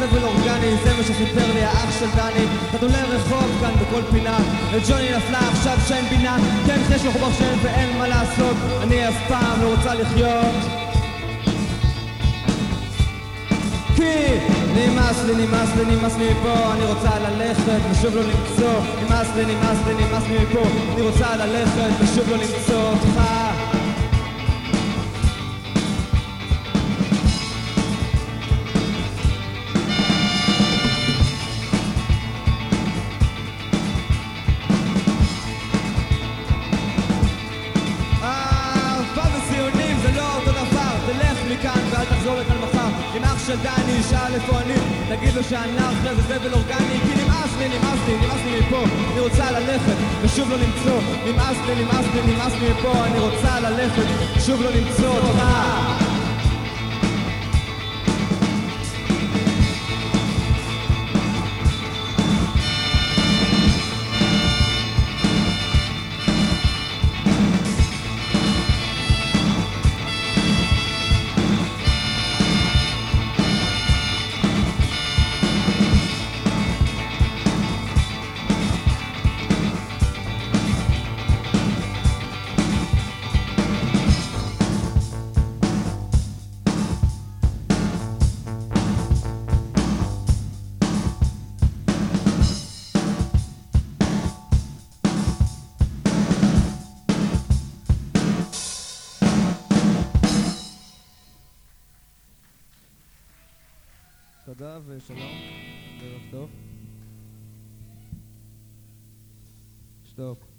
סבל אורגני, זה מה שסיפר לי האח של דני. חתולי רחוב כאן בכל פינה וג'וני נפלה עכשיו שאין בינה. כן חש לך ברשן ואין מה לעשות אני אף פעם לא רוצה לחיות. כי נמאס לי, נמאס לי, נמאס לי מפה אני רוצה ללכת ושוב לא למצוא. נמאס לי, נמאס לי, נמאס לי מפה אני רוצה ללכת ושוב לא למצוא אותך דני ישאל איפה אני תגיד לו שאנרכיה זה זבל אורגני כי נמאס לי, נמאס לי, נמאס לי מפה. אני רוצה ללכת ושוב לא למצוא. נמאס לי, נמאס לי, נמאס לי מפה. אני רוצה ללכת שוב לא למצוא. אותך תודה ושלום, ערב טוב. שתוק.